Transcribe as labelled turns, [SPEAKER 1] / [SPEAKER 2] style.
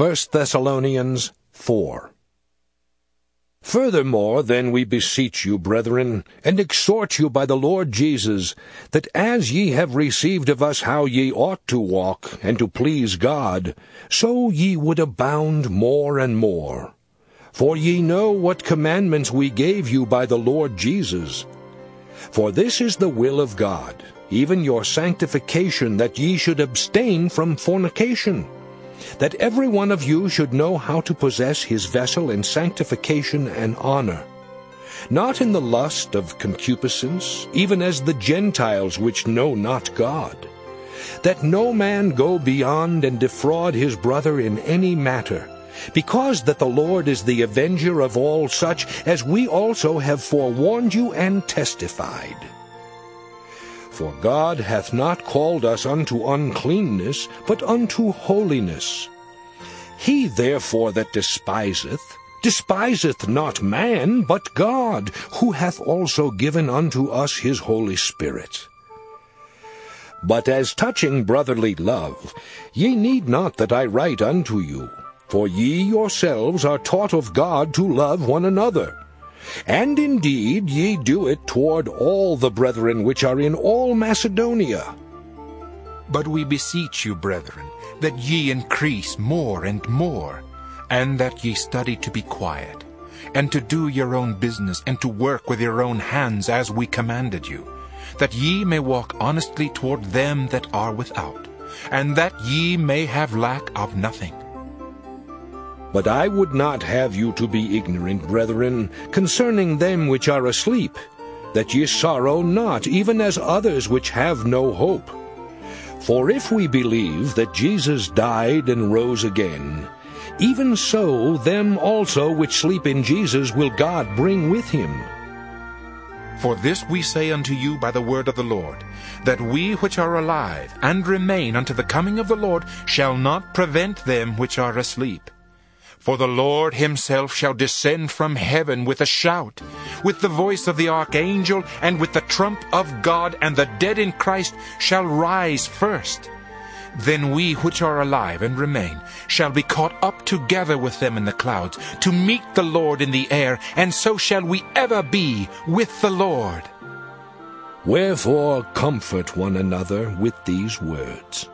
[SPEAKER 1] 1 Thessalonians 4. Furthermore, then we beseech you, brethren, and exhort you by the Lord Jesus, that as ye have received of us how ye ought to walk, and to please God, so ye would abound more and more. For ye know what commandments we gave you by the Lord Jesus. For this is the will of God, even your sanctification, that ye should abstain from fornication that every one of you should know how to possess his vessel in sanctification and honor, not in the lust of concupiscence, even as the Gentiles which know not God, that no man go beyond and defraud his brother in any matter, because that the Lord is the avenger of all such, as we also have forewarned you and testified. For God hath not called us unto uncleanness, but unto holiness. He therefore that despiseth, despiseth not man, but God, who hath also given unto us his Holy Spirit. But as touching brotherly love, ye need not that I write unto you, for ye yourselves are taught of God to love one another. And indeed ye do it toward all the brethren which are in all Macedonia.
[SPEAKER 2] But we beseech you, brethren, that ye increase more and more, and that ye study to be quiet, and to do your own business, and to work with your own hands as we commanded you, that ye may walk honestly toward them that are without, and that ye may have lack of nothing.
[SPEAKER 1] But I would not have you to be ignorant, brethren, concerning them which are asleep, that ye sorrow not, even as others which have no hope. For if we believe that Jesus died and rose again, even so them also which sleep in Jesus will God bring with him.
[SPEAKER 2] For this we say unto you by the word of the Lord, that we which are alive and remain unto the coming of the Lord shall not prevent them which are asleep. For the Lord himself shall descend from heaven with a shout, with the voice of the archangel, and with the trump of God, and the dead in Christ shall rise first. Then we which are alive and remain shall be caught up together with them in the clouds, to meet the Lord in the air, and so shall we ever be with the Lord.
[SPEAKER 1] Wherefore comfort one another with these words.